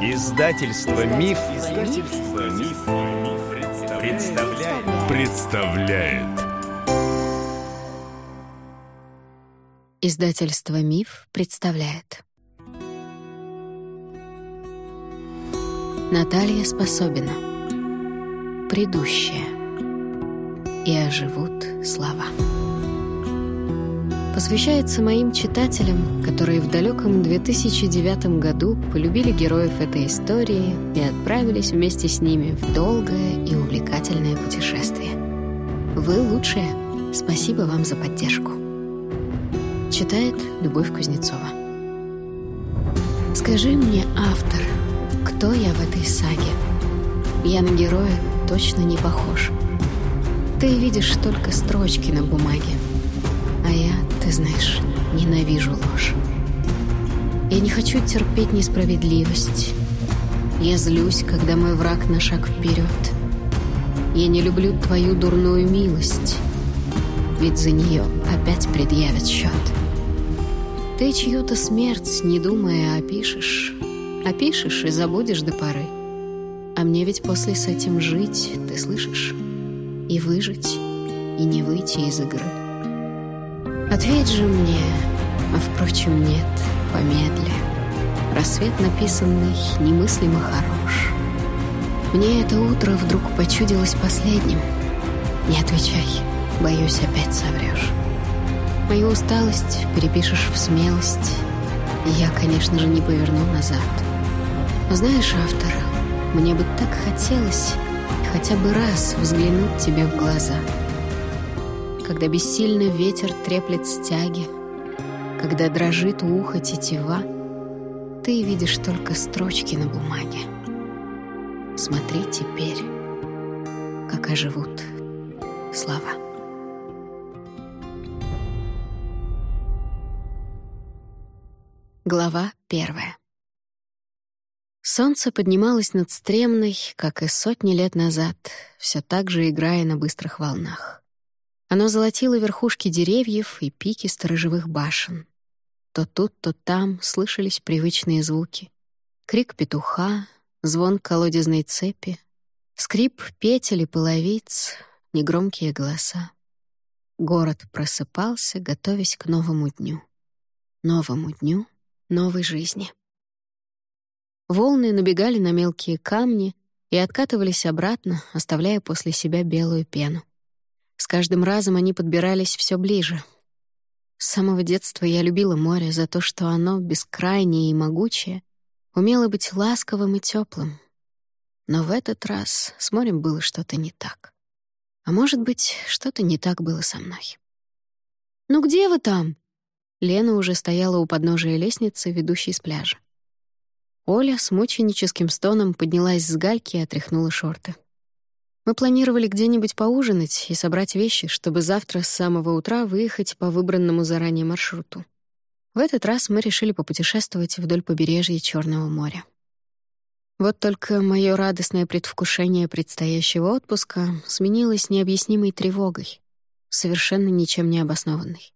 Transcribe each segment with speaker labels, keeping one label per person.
Speaker 1: Издательство Миф, Издательство Миф, представляет. представляет.
Speaker 2: Издательство Миф представляет. Наталья Способина. Предыдущее. И оживут слова посвящается моим читателям, которые в далеком 2009 году полюбили героев этой истории и отправились вместе с ними в долгое и увлекательное путешествие. Вы лучшие. Спасибо вам за поддержку. Читает Любовь Кузнецова. Скажи мне, автор, кто я в этой саге? Я на героя точно не похож. Ты видишь только строчки на бумаге, а я, ты знаешь, ненавижу ложь. Я не хочу терпеть несправедливость. Я злюсь, когда мой враг на шаг вперед. Я не люблю твою дурную милость, ведь за нее опять предъявят счет. Ты чью-то смерть, не думая, опишешь. Опишешь и забудешь до поры. А мне ведь после с этим жить, ты слышишь? И выжить, и не выйти из игры. Ответь же мне, а впрочем нет, помедли. Рассвет написанный немыслимо хорош. Мне это утро вдруг почудилось последним. Не отвечай, боюсь, опять соврешь. Мою усталость перепишешь в смелость, и я, конечно же, не поверну назад. Но знаешь, автор, мне бы так хотелось хотя бы раз взглянуть тебе в глаза — когда бессильно ветер треплет стяги, когда дрожит у уха тетива, ты видишь только строчки на бумаге. Смотри теперь, как оживут слова. Глава первая. Солнце поднималось над Стремной, как и сотни лет назад, все так же играя на быстрых волнах. Оно золотило верхушки деревьев и пики сторожевых башен. То тут, то там слышались привычные звуки. Крик петуха, звон колодезной цепи, скрип петель и половиц, негромкие голоса. Город просыпался, готовясь к новому дню. Новому дню новой жизни. Волны набегали на мелкие камни и откатывались обратно, оставляя после себя белую пену. Каждым разом они подбирались все ближе. С самого детства я любила море за то, что оно, бескрайнее и могучее, умело быть ласковым и теплым. Но в этот раз с морем было что-то не так. А может быть, что-то не так было со мной. «Ну где вы там?» Лена уже стояла у подножия лестницы, ведущей с пляжа. Оля с мученическим стоном поднялась с гальки и отряхнула шорты. Мы планировали где-нибудь поужинать и собрать вещи, чтобы завтра с самого утра выехать по выбранному заранее маршруту. В этот раз мы решили попутешествовать вдоль побережья Черного моря. Вот только мое радостное предвкушение предстоящего отпуска сменилось необъяснимой тревогой, совершенно ничем не обоснованной.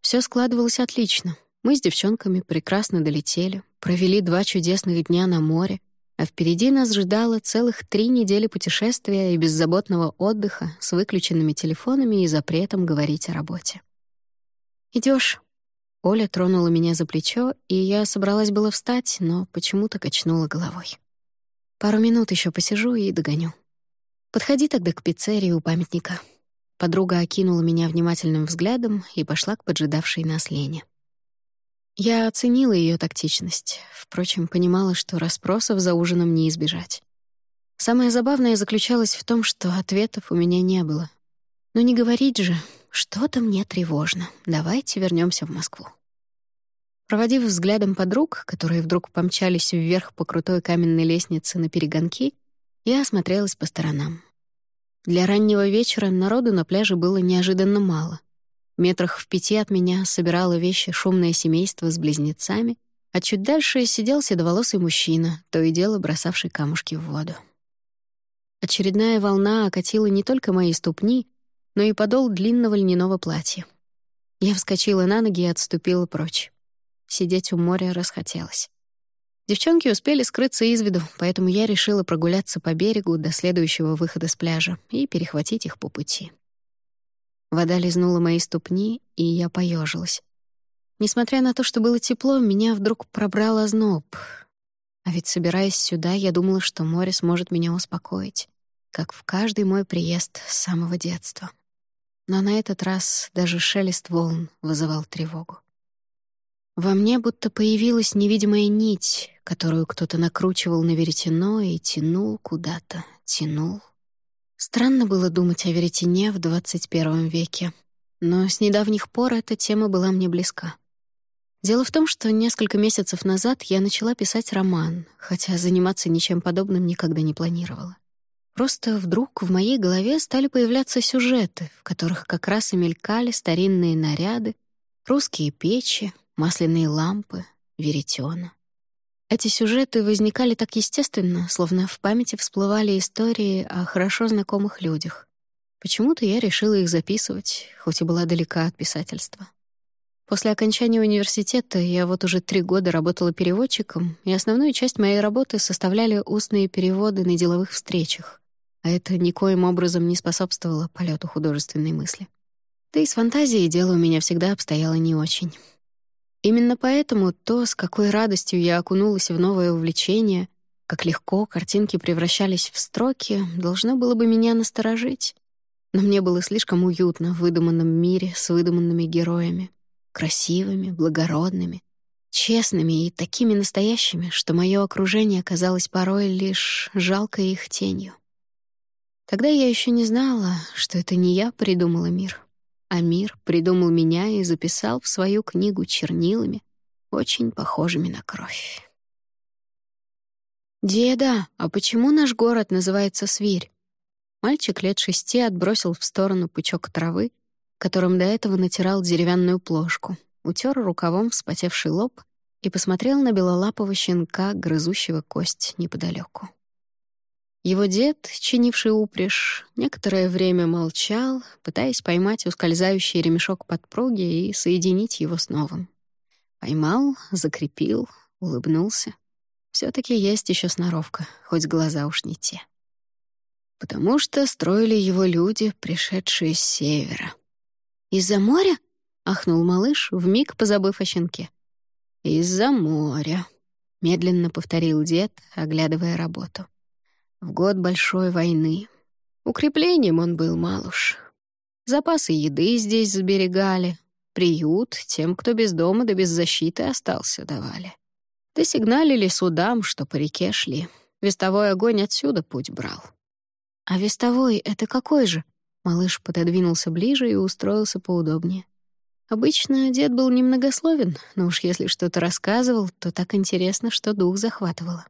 Speaker 2: Все складывалось отлично. Мы с девчонками прекрасно долетели, провели два чудесных дня на море, а впереди нас ждало целых три недели путешествия и беззаботного отдыха с выключенными телефонами и запретом говорить о работе. Идешь? Оля тронула меня за плечо, и я собралась было встать, но почему-то качнула головой. Пару минут еще посижу и догоню. Подходи тогда к пиццерии у памятника. Подруга окинула меня внимательным взглядом и пошла к поджидавшей нас Лене. Я оценила ее тактичность, впрочем, понимала, что расспросов за ужином не избежать. Самое забавное заключалось в том, что ответов у меня не было. Но не говорить же, что-то мне тревожно. Давайте вернемся в Москву. Проводив взглядом подруг, которые вдруг помчались вверх по крутой каменной лестнице на перегонки, я осмотрелась по сторонам. Для раннего вечера народу на пляже было неожиданно мало. Метрах в пяти от меня собирало вещи шумное семейство с близнецами, а чуть дальше сидел седоволосый мужчина, то и дело бросавший камушки в воду. Очередная волна окатила не только мои ступни, но и подол длинного льняного платья. Я вскочила на ноги и отступила прочь. Сидеть у моря расхотелось. Девчонки успели скрыться из виду, поэтому я решила прогуляться по берегу до следующего выхода с пляжа и перехватить их по пути. Вода лизнула мои ступни, и я поежилась. Несмотря на то, что было тепло, меня вдруг пробрал озноб. А ведь, собираясь сюда, я думала, что море сможет меня успокоить, как в каждый мой приезд с самого детства. Но на этот раз даже шелест волн вызывал тревогу. Во мне будто появилась невидимая нить, которую кто-то накручивал на веретено и тянул куда-то, тянул. Странно было думать о веретене в 21 веке, но с недавних пор эта тема была мне близка. Дело в том, что несколько месяцев назад я начала писать роман, хотя заниматься ничем подобным никогда не планировала. Просто вдруг в моей голове стали появляться сюжеты, в которых как раз и мелькали старинные наряды, русские печи, масляные лампы, веретена. Эти сюжеты возникали так естественно, словно в памяти всплывали истории о хорошо знакомых людях. Почему-то я решила их записывать, хоть и была далека от писательства. После окончания университета я вот уже три года работала переводчиком, и основную часть моей работы составляли устные переводы на деловых встречах, а это никоим образом не способствовало полету художественной мысли. Да и с фантазией дело у меня всегда обстояло не очень. Именно поэтому то, с какой радостью я окунулась в новое увлечение, как легко картинки превращались в строки, должно было бы меня насторожить. Но мне было слишком уютно в выдуманном мире с выдуманными героями. Красивыми, благородными, честными и такими настоящими, что мое окружение казалось порой лишь жалкой их тенью. Тогда я еще не знала, что это не я придумала мир, а мир придумал меня и записал в свою книгу чернилами, очень похожими на кровь. «Деда, а почему наш город называется Свирь?» Мальчик лет шести отбросил в сторону пучок травы, которым до этого натирал деревянную плошку, утер рукавом вспотевший лоб и посмотрел на белолапого щенка, грызущего кость неподалеку. Его дед, чинивший упряжь, некоторое время молчал, пытаясь поймать ускользающий ремешок подпруги и соединить его с новым. Поймал, закрепил, улыбнулся. все таки есть еще сноровка, хоть глаза уж не те. Потому что строили его люди, пришедшие с севера. «Из-за моря?» — ахнул малыш, вмиг позабыв о щенке. «Из-за моря», — медленно повторил дед, оглядывая работу. В год большой войны. Укреплением он был малуш. Запасы еды здесь сберегали, приют тем, кто без дома да без защиты остался, давали. Да сигналили судам, что по реке шли. Вестовой огонь отсюда путь брал. «А вестовой — это какой же?» Малыш пододвинулся ближе и устроился поудобнее. Обычно дед был немногословен, но уж если что-то рассказывал, то так интересно, что дух захватывало.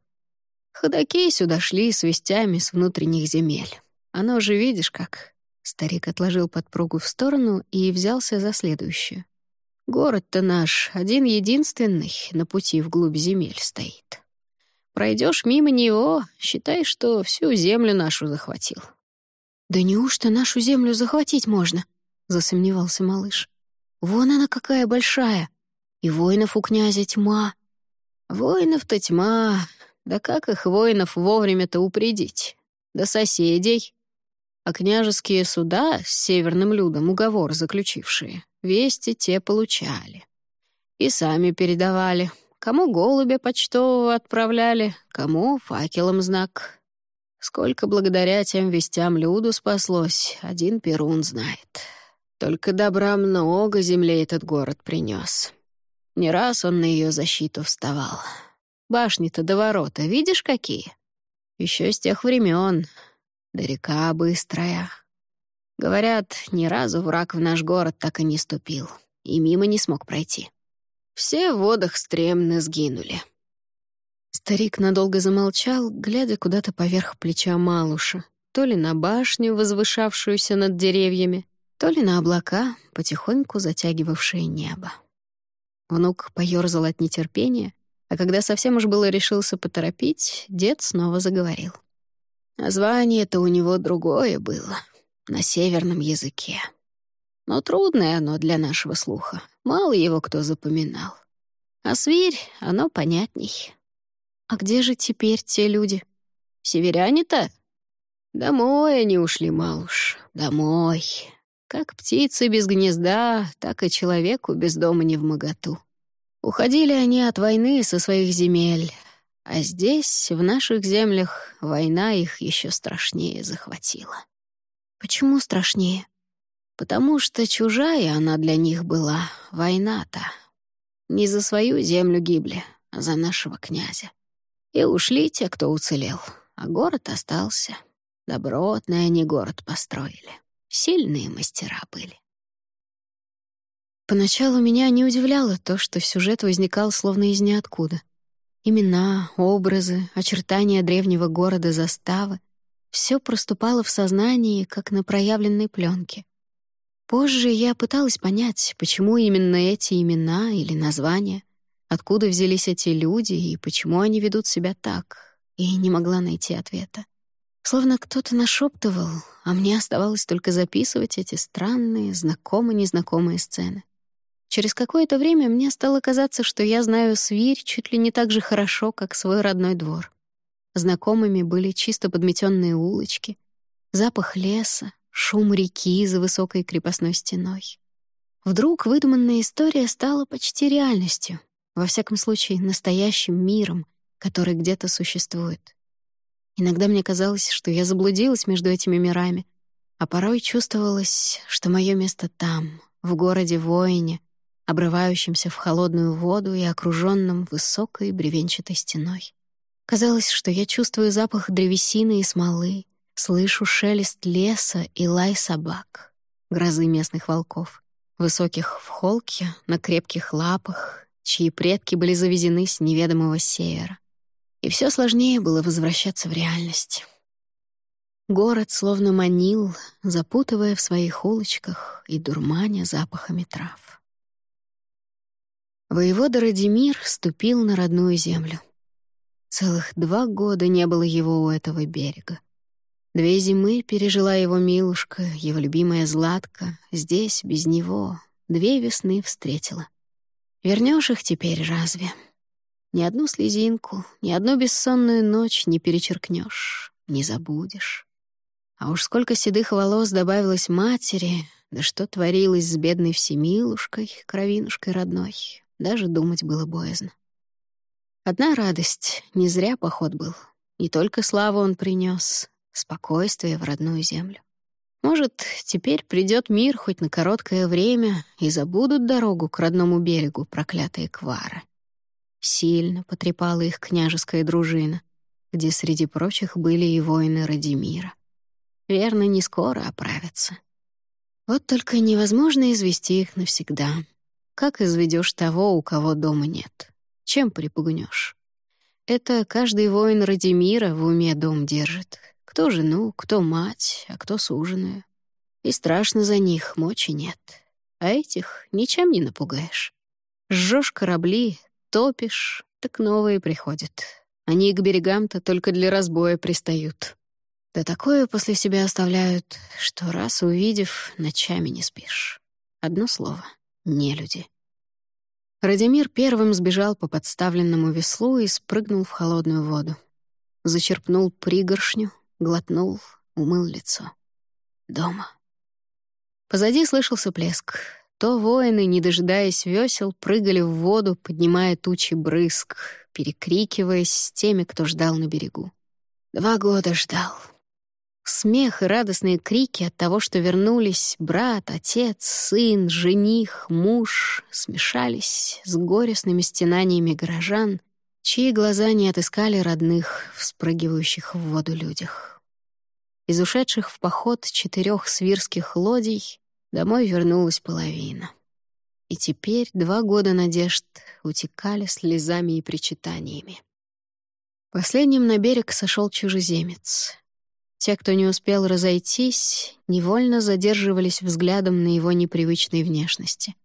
Speaker 2: Ходаки сюда шли с вестями с внутренних земель. Оно же видишь как. Старик отложил подпругу в сторону и взялся за следующую. Город-то наш один-единственный на пути вглубь земель стоит. Пройдешь мимо него, считай, что всю землю нашу захватил. «Да неужто нашу землю захватить можно?» — засомневался малыш. «Вон она какая большая! И воинов у князя тьма!» «Воинов-то тьма, да как их воинов вовремя-то упредить? Да соседей. А княжеские суда с северным людом уговор заключившие, вести те получали. И сами передавали. Кому голубя почтового отправляли, кому факелом знак. Сколько благодаря тем вестям люду спаслось, один Перун знает. Только добра много земле этот город принес. Не раз он на ее защиту вставал. Башни-то до ворота, видишь, какие? Еще с тех времен. Да река быстрая. Говорят, ни разу враг в наш город так и не ступил. И мимо не смог пройти. Все в водах стремно сгинули. Старик надолго замолчал, глядя куда-то поверх плеча Малуша, то ли на башню, возвышавшуюся над деревьями, то ли на облака, потихоньку затягивавшие небо. Внук поёрзал от нетерпения, а когда совсем уж было решился поторопить, дед снова заговорил. Название-то у него другое было, на северном языке. Но трудное оно для нашего слуха, мало его кто запоминал. А свирь, оно понятней. «А где же теперь те люди?» «Северяне-то?» «Домой они ушли, малуш, домой. Как птицы без гнезда, так и человеку без дома не в моготу. Уходили они от войны со своих земель, а здесь, в наших землях, война их еще страшнее захватила. Почему страшнее? Потому что чужая она для них была, война-то. Не за свою землю гибли, а за нашего князя. И ушли те, кто уцелел, а город остался. Добротный они город построили. Сильные мастера были. Поначалу меня не удивляло то, что сюжет возникал словно из ниоткуда. Имена, образы, очертания древнего города заставы — все проступало в сознании, как на проявленной пленке. Позже я пыталась понять, почему именно эти имена или названия, откуда взялись эти люди и почему они ведут себя так, и не могла найти ответа. Словно кто-то нашептывал, а мне оставалось только записывать эти странные, знакомые-незнакомые сцены. Через какое-то время мне стало казаться, что я знаю свирь чуть ли не так же хорошо, как свой родной двор. Знакомыми были чисто подметенные улочки, запах леса, шум реки за высокой крепостной стеной. Вдруг выдуманная история стала почти реальностью, во всяком случае, настоящим миром, который где-то существует. Иногда мне казалось, что я заблудилась между этими мирами, а порой чувствовалось, что мое место там, в городе-воине, обрывающемся в холодную воду и окруженном высокой бревенчатой стеной. Казалось, что я чувствую запах древесины и смолы, слышу шелест леса и лай собак, грозы местных волков, высоких в холке, на крепких лапах, чьи предки были завезены с неведомого севера. И все сложнее было возвращаться в реальность. Город словно манил, запутывая в своих улочках и дурманя запахами трав. Воевода Радимир ступил на родную землю. Целых два года не было его у этого берега. Две зимы пережила его милушка, его любимая Златка, здесь, без него, две весны встретила. Вернешь их теперь разве? Ни одну слезинку, ни одну бессонную ночь не перечеркнешь, не забудешь. А уж сколько седых волос добавилось матери, да что творилось с бедной всемилушкой, кровинушкой родной, даже думать было боязно. Одна радость — не зря поход был. Не только славу он принес, спокойствие в родную землю. Может, теперь придет мир хоть на короткое время и забудут дорогу к родному берегу проклятые квары. Сильно потрепала их княжеская дружина, где среди прочих были и воины Радимира. Верно, не скоро оправятся. Вот только невозможно извести их навсегда — как изведешь того, у кого дома нет? Чем припугнешь? Это каждый воин Радимира в уме дом держит. Кто жену, кто мать, а кто суженую. И страшно за них, мочи нет. А этих ничем не напугаешь. Жжешь корабли, топишь, так новые приходят. Они к берегам-то только для разбоя пристают. Да такое после себя оставляют, что раз увидев, ночами не спишь. Одно слово не люди. Радимир первым сбежал по подставленному веслу и спрыгнул в холодную воду. Зачерпнул пригоршню, глотнул, умыл лицо. Дома. Позади слышался плеск. То воины, не дожидаясь весел, прыгали в воду, поднимая тучи брызг, перекрикиваясь с теми, кто ждал на берегу. Два года ждал. Смех и радостные крики от того, что вернулись брат, отец, сын, жених, муж, смешались с горестными стенаниями горожан, чьи глаза не отыскали родных, вспрыгивающих в воду людях. Из ушедших в поход четырех свирских лодий домой вернулась половина. И теперь два года надежд утекали слезами и причитаниями. Последним на берег сошел чужеземец — те, кто не успел разойтись, невольно задерживались взглядом на его непривычной внешности.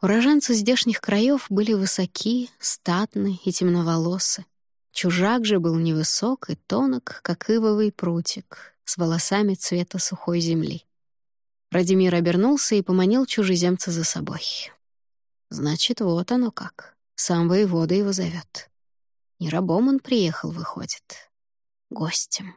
Speaker 2: Уроженцы здешних краев были высоки, статны и темноволосы. Чужак же был невысок и тонок, как ивовый прутик, с волосами цвета сухой земли. Радимир обернулся и поманил чужеземца за собой. Значит, вот оно как. Сам воевода его зовет. Не рабом он приехал, выходит. Гостем.